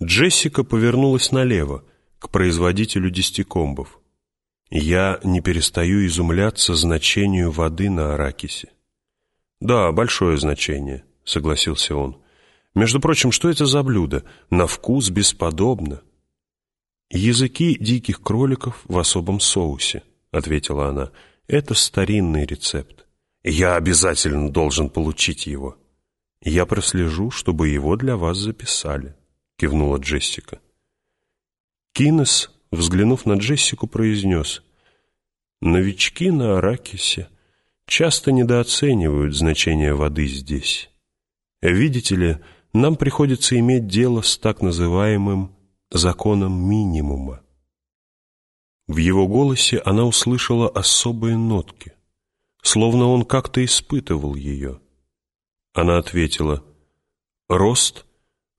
Джессика повернулась налево, к производителю десятикомбов. Я не перестаю изумляться значению воды на Аракисе. «Да, большое значение», — согласился он. «Между прочим, что это за блюдо? На вкус бесподобно». «Языки диких кроликов в особом соусе», — ответила она. «Это старинный рецепт. Я обязательно должен получить его». «Я прослежу, чтобы его для вас записали», — кивнула Джессика. Кинес, взглянув на Джессику, произнес, «Новички на Аракисе часто недооценивают значение воды здесь. Видите ли, нам приходится иметь дело с так называемым законом минимума». В его голосе она услышала особые нотки, словно он как-то испытывал ее. Она ответила, «Рост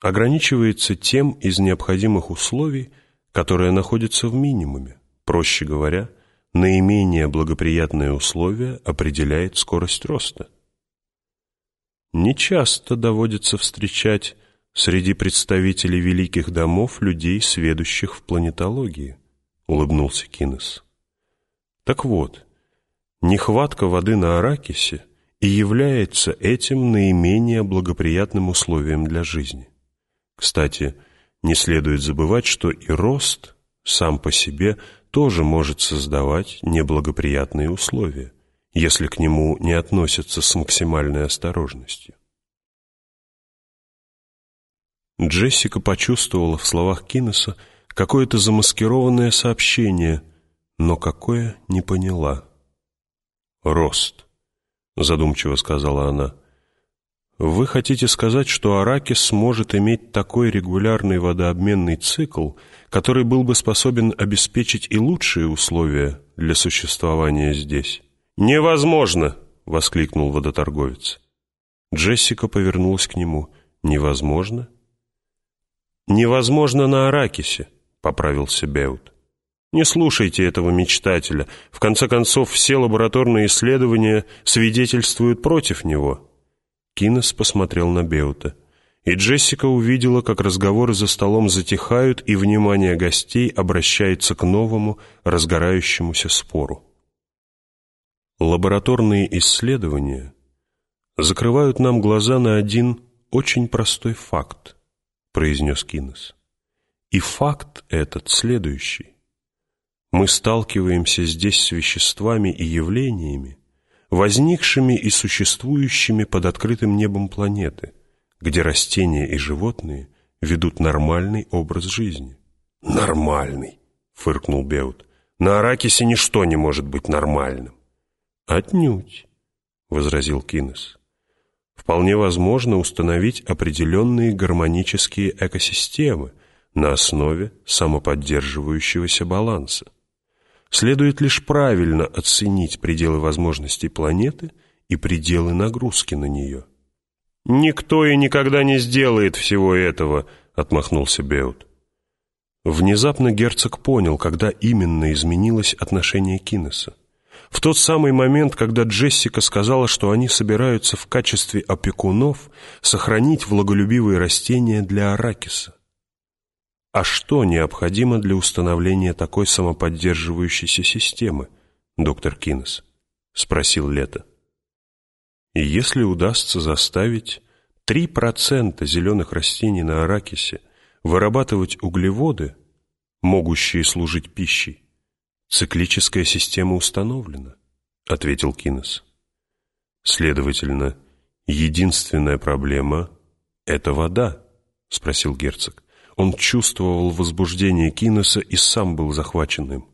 ограничивается тем из необходимых условий, которое находится в минимуме. Проще говоря, наименее благоприятные условия определяет скорость роста. Нечасто доводится встречать среди представителей великих домов людей, сведущих в планетологии, улыбнулся Кинес. Так вот, нехватка воды на Аракисе и является этим наименее благоприятным условием для жизни. Кстати, не следует забывать, что и рост сам по себе тоже может создавать неблагоприятные условия, если к нему не относятся с максимальной осторожностью. Джессика почувствовала в словах Кинеса какое-то замаскированное сообщение, но какое не поняла. «Рост», — задумчиво сказала она, — вы хотите сказать, что Аракис сможет иметь такой регулярный водообменный цикл, который был бы способен обеспечить и лучшие условия для существования здесь? «Невозможно!» — воскликнул водоторговец. Джессика повернулась к нему. «Невозможно?» «Невозможно на Аракисе», — поправился Беут. «Не слушайте этого мечтателя. В конце концов, все лабораторные исследования свидетельствуют против него». Кинес посмотрел на Беута. И Джессика увидела, как разговоры за столом затихают, и внимание гостей обращается к новому, разгорающемуся спору. Лабораторные исследования закрывают нам глаза на один очень простой факт, произнес Кинес. И факт этот следующий. Мы сталкиваемся здесь с веществами и явлениями, возникшими и существующими под открытым небом планеты, где растения и животные ведут нормальный образ жизни. «Нормальный», — фыркнул Беут. «На Аракисе ничто не может быть нормальным». «Отнюдь», — возразил Кинес. «Вполне возможно установить определенные гармонические экосистемы на основе самоподдерживающегося баланса следует лишь правильно оценить пределы возможностей планеты и пределы нагрузки на нее. «Никто и никогда не сделает всего этого», — отмахнулся Беут. Внезапно герцог понял, когда именно изменилось отношение Кинеса. В тот самый момент, когда Джессика сказала, что они собираются в качестве опекунов сохранить влаголюбивые растения для Аракиса. А что необходимо для установления такой самоподдерживающейся системы, доктор Кинес? Спросил Лето. И если удастся заставить 3% зеленых растений на Аракисе вырабатывать углеводы, могущие служить пищей, циклическая система установлена, ответил Кинес. Следовательно, единственная проблема — это вода, спросил герцог. Он чувствовал возбуждение Кинеса и сам был захвачен им.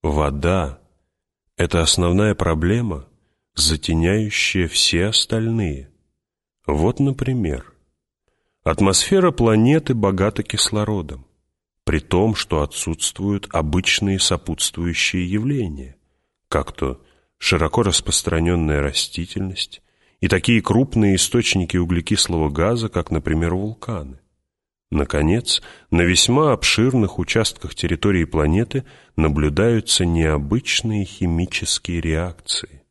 Вода — это основная проблема, затеняющая все остальные. Вот, например, атмосфера планеты богата кислородом, при том, что отсутствуют обычные сопутствующие явления, как то широко распространенная растительность и такие крупные источники углекислого газа, как, например, вулканы. Наконец, на весьма обширных участках территории планеты наблюдаются необычные химические реакции.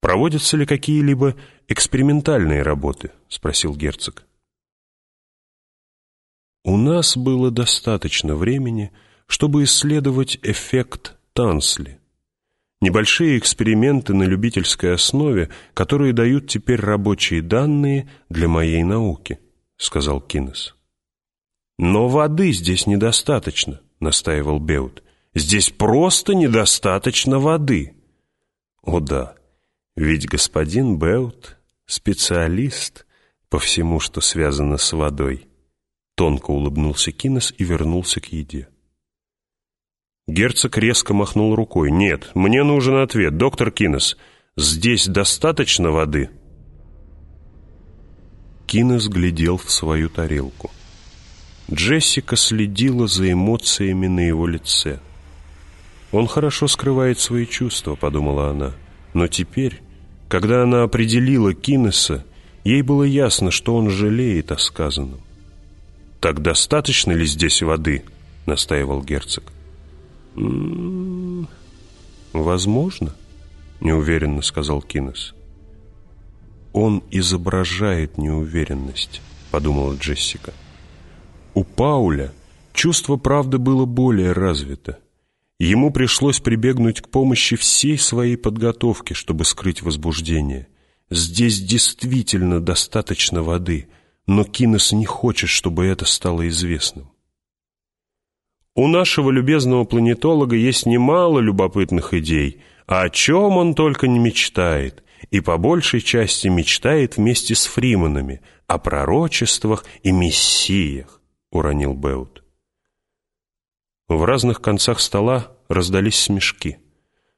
«Проводятся ли какие-либо экспериментальные работы?» — спросил герцог. У нас было достаточно времени, чтобы исследовать эффект Тансли. Небольшие эксперименты на любительской основе, которые дают теперь рабочие данные для моей науки, сказал Кинес. Но воды здесь недостаточно, настаивал Беут. Здесь просто недостаточно воды. О да, ведь господин Беут специалист по всему, что связано с водой. Тонко улыбнулся Кинес и вернулся к еде. Герцог резко махнул рукой. «Нет, мне нужен ответ, доктор Кинес. Здесь достаточно воды?» Кинес глядел в свою тарелку. Джессика следила за эмоциями на его лице. «Он хорошо скрывает свои чувства», — подумала она. Но теперь, когда она определила Кинеса, ей было ясно, что он жалеет о сказанном. «Так достаточно ли здесь воды?» — настаивал герцог. «М -м -м, «Возможно», — неуверенно сказал Кинес. «Он изображает неуверенность», — подумала Джессика. У Пауля чувство правды было более развито. Ему пришлось прибегнуть к помощи всей своей подготовки, чтобы скрыть возбуждение. Здесь действительно достаточно воды, но Кинес не хочет, чтобы это стало известным. У нашего любезного планетолога есть немало любопытных идей, а о чем он только не мечтает, и по большей части мечтает вместе с Фриманами о пророчествах и мессиях. — уронил Беут. В разных концах стола раздались смешки.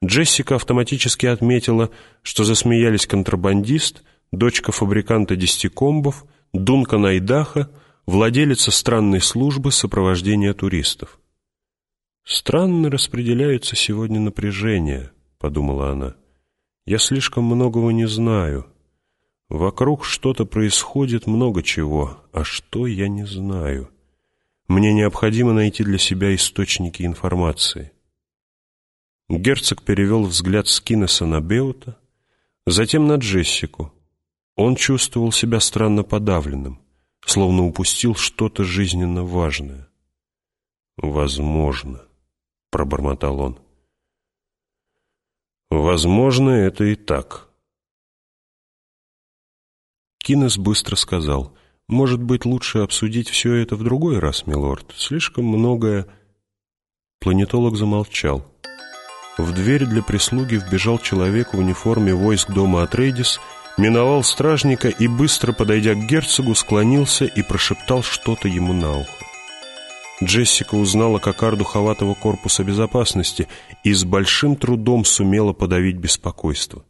Джессика автоматически отметила, что засмеялись контрабандист, дочка фабриканта десятикомбов, Дунка Найдаха, владелица странной службы сопровождения туристов. «Странно распределяется сегодня напряжение», — подумала она. «Я слишком многого не знаю. Вокруг что-то происходит много чего, а что я не знаю». Мне необходимо найти для себя источники информации. Герцог перевел взгляд с Кинеса на Беута, затем на Джессику. Он чувствовал себя странно подавленным, словно упустил что-то жизненно важное. «Возможно», — пробормотал он. «Возможно, это и так». Кинес быстро сказал — может быть, лучше обсудить все это в другой раз, милорд? Слишком многое...» Планетолог замолчал. В дверь для прислуги вбежал человек в униформе войск дома Атрейдис, миновал стражника и, быстро подойдя к герцогу, склонился и прошептал что-то ему на ухо. Джессика узнала кокарду хаватого корпуса безопасности и с большим трудом сумела подавить беспокойство.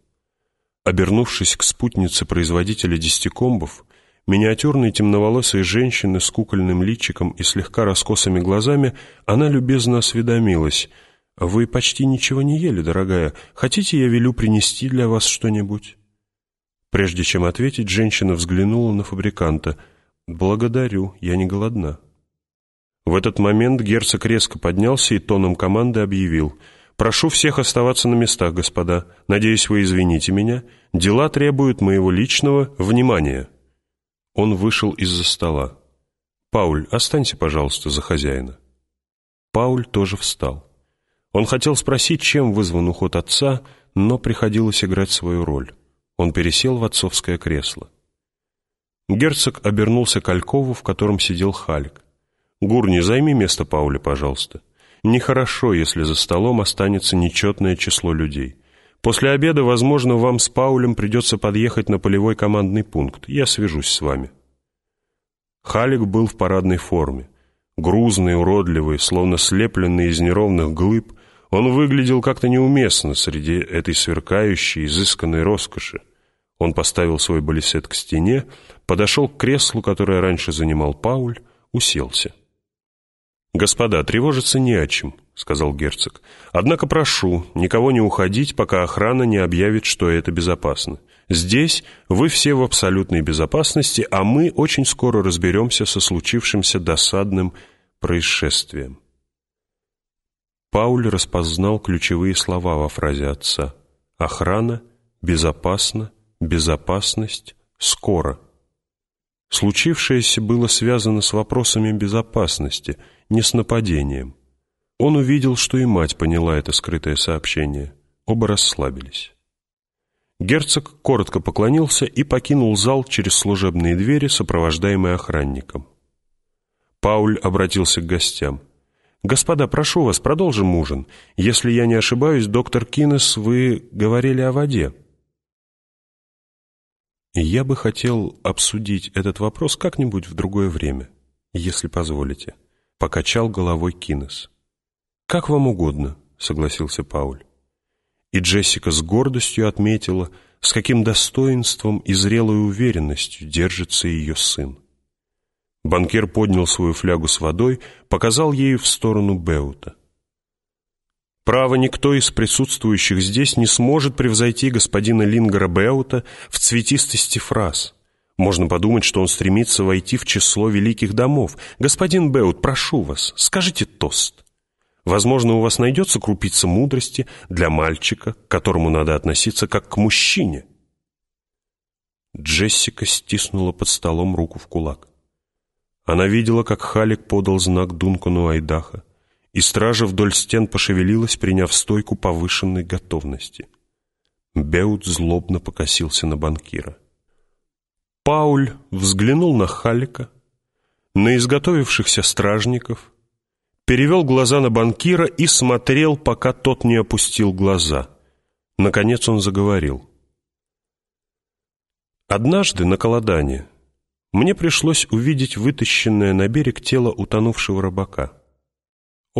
Обернувшись к спутнице производителя десятикомбов, Миниатюрной темноволосой женщины с кукольным личиком и слегка раскосыми глазами, она любезно осведомилась. «Вы почти ничего не ели, дорогая. Хотите, я велю принести для вас что-нибудь?» Прежде чем ответить, женщина взглянула на фабриканта. «Благодарю, я не голодна». В этот момент герцог резко поднялся и тоном команды объявил. «Прошу всех оставаться на местах, господа. Надеюсь, вы извините меня. Дела требуют моего личного внимания». Он вышел из-за стола. «Пауль, останься, пожалуйста, за хозяина». Пауль тоже встал. Он хотел спросить, чем вызван уход отца, но приходилось играть свою роль. Он пересел в отцовское кресло. Герцог обернулся к Алькову, в котором сидел Халик. «Гурни, займи место Пауля, пожалуйста. Нехорошо, если за столом останется нечетное число людей. После обеда, возможно, вам с Паулем придется подъехать на полевой командный пункт. Я свяжусь с вами». Халик был в парадной форме. Грузный, уродливый, словно слепленный из неровных глыб, он выглядел как-то неуместно среди этой сверкающей, изысканной роскоши. Он поставил свой балисет к стене, подошел к креслу, которое раньше занимал Пауль, уселся. «Господа, тревожиться не о чем», — сказал герцог. «Однако прошу, никого не уходить, пока охрана не объявит, что это безопасно. Здесь вы все в абсолютной безопасности, а мы очень скоро разберемся со случившимся досадным происшествием». Пауль распознал ключевые слова во фразе отца. «Охрана», «безопасно», «безопасность», «скоро». Случившееся было связано с вопросами безопасности, не с нападением. Он увидел, что и мать поняла это скрытое сообщение. Оба расслабились. Герцог коротко поклонился и покинул зал через служебные двери, сопровождаемый охранником. Пауль обратился к гостям. «Господа, прошу вас, продолжим ужин. Если я не ошибаюсь, доктор Кинес, вы говорили о воде». «Я бы хотел обсудить этот вопрос как-нибудь в другое время, если позволите», — покачал головой Кинес. «Как вам угодно», — согласился Пауль. И Джессика с гордостью отметила, с каким достоинством и зрелой уверенностью держится ее сын. Банкир поднял свою флягу с водой, показал ею в сторону Беута. Право, никто из присутствующих здесь не сможет превзойти господина Лингера Беута в цветистости фраз. Можно подумать, что он стремится войти в число великих домов. Господин Беут, прошу вас, скажите тост. Возможно, у вас найдется крупица мудрости для мальчика, к которому надо относиться как к мужчине. Джессика стиснула под столом руку в кулак. Она видела, как Халик подал знак Дункану Айдаха, и стража вдоль стен пошевелилась, приняв стойку повышенной готовности. Беут злобно покосился на банкира. Пауль взглянул на Халика, на изготовившихся стражников, перевел глаза на банкира и смотрел, пока тот не опустил глаза. Наконец он заговорил. «Однажды на Колодане мне пришлось увидеть вытащенное на берег тело утонувшего рыбака.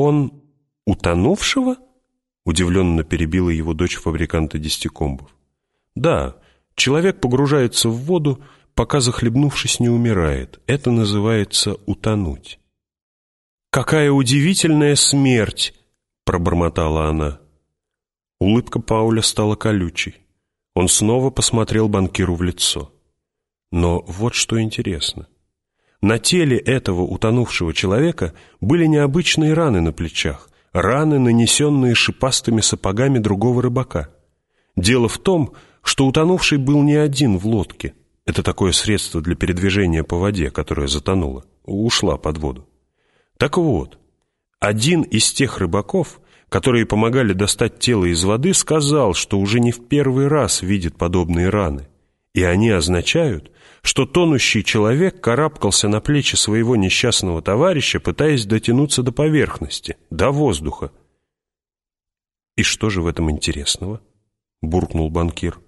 «Он утонувшего?» — удивленно перебила его дочь фабриканта десятикомбов. «Да, человек погружается в воду, пока захлебнувшись не умирает. Это называется утонуть». «Какая удивительная смерть!» — пробормотала она. Улыбка Пауля стала колючей. Он снова посмотрел банкиру в лицо. Но вот что интересно. На теле этого утонувшего человека были необычные раны на плечах, раны, нанесенные шипастыми сапогами другого рыбака. Дело в том, что утонувший был не один в лодке. Это такое средство для передвижения по воде, которое затонуло, ушла под воду. Так вот, один из тех рыбаков, которые помогали достать тело из воды, сказал, что уже не в первый раз видит подобные раны, и они означают, что тонущий человек карабкался на плечи своего несчастного товарища, пытаясь дотянуться до поверхности, до воздуха. «И что же в этом интересного?» — буркнул банкир.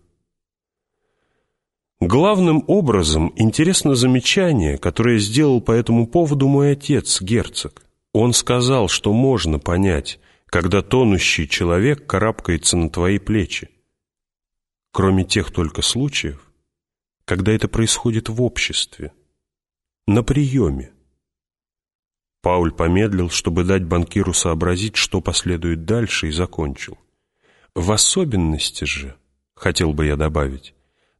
Главным образом интересно замечание, которое сделал по этому поводу мой отец, герцог. Он сказал, что можно понять, когда тонущий человек карабкается на твои плечи. Кроме тех только случаев, когда это происходит в обществе, на приеме. Пауль помедлил, чтобы дать банкиру сообразить, что последует дальше, и закончил. В особенности же, хотел бы я добавить,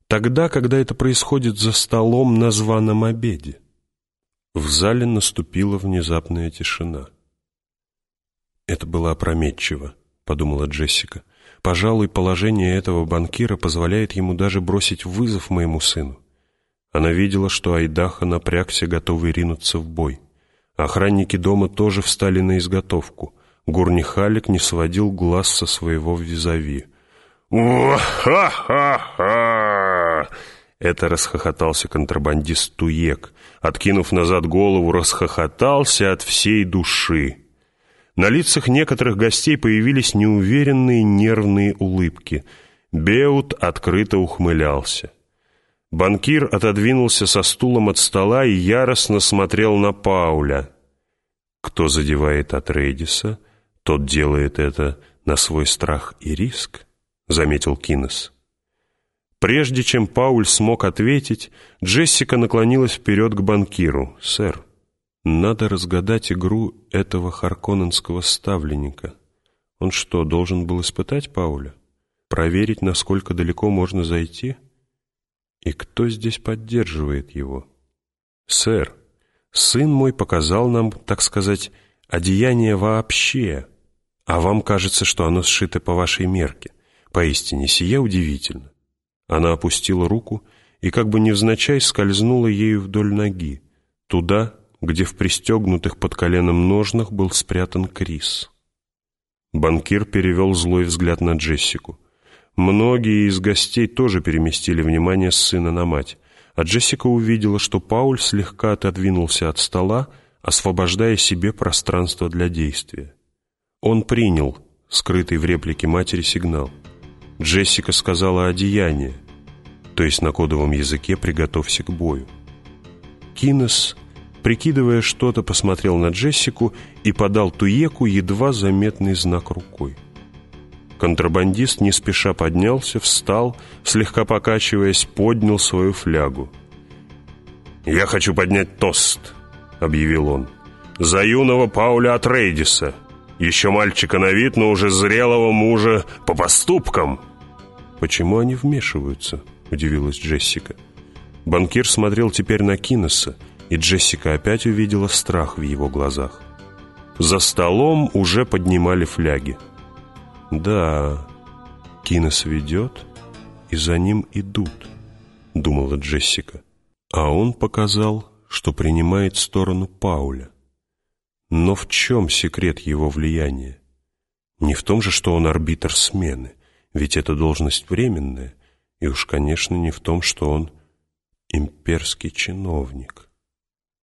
тогда, когда это происходит за столом на званом обеде. В зале наступила внезапная тишина. «Это было опрометчиво», — подумала Джессика. Пожалуй, положение этого банкира позволяет ему даже бросить вызов моему сыну. Она видела, что Айдаха напрягся, готовый ринуться в бой. Охранники дома тоже встали на изготовку. Гурнихалик не сводил глаз со своего визави. «Ха-ха-ха!» Это расхохотался контрабандист Туек. Откинув назад голову, расхохотался от всей души. На лицах некоторых гостей появились неуверенные нервные улыбки. Беут открыто ухмылялся. Банкир отодвинулся со стулом от стола и яростно смотрел на Пауля. Кто задевает Атрейдиса, тот делает это на свой страх и риск, заметил Кинес. Прежде чем Пауль смог ответить, Джессика наклонилась вперед к банкиру. «Сэр, надо разгадать игру этого харконненского ставленника. Он что, должен был испытать Пауля? Проверить, насколько далеко можно зайти? И кто здесь поддерживает его? Сэр, сын мой показал нам, так сказать, одеяние вообще, а вам кажется, что оно сшито по вашей мерке. Поистине, сие удивительно. Она опустила руку и как бы невзначай скользнула ею вдоль ноги, туда, где в пристегнутых под коленом ножнах был спрятан Крис. Банкир перевел злой взгляд на Джессику. Многие из гостей тоже переместили внимание с сына на мать, а Джессика увидела, что Пауль слегка отодвинулся от стола, освобождая себе пространство для действия. Он принял скрытый в реплике матери сигнал. Джессика сказала «одеяние», то есть на кодовом языке «приготовься к бою». Кинес, прикидывая что-то, посмотрел на Джессику и подал Туеку едва заметный знак рукой. Контрабандист не спеша поднялся, встал, слегка покачиваясь, поднял свою флягу. «Я хочу поднять тост», — объявил он, — «за юного Пауля Атрейдиса, еще мальчика на вид, но уже зрелого мужа по поступкам». «Почему они вмешиваются?» — удивилась Джессика. Банкир смотрел теперь на Кинеса, и Джессика опять увидела страх в его глазах. За столом уже поднимали фляги. «Да, Кинес ведет, и за ним идут», — думала Джессика. А он показал, что принимает сторону Пауля. Но в чем секрет его влияния? Не в том же, что он арбитр смены, ведь эта должность временная, и уж, конечно, не в том, что он имперский чиновник.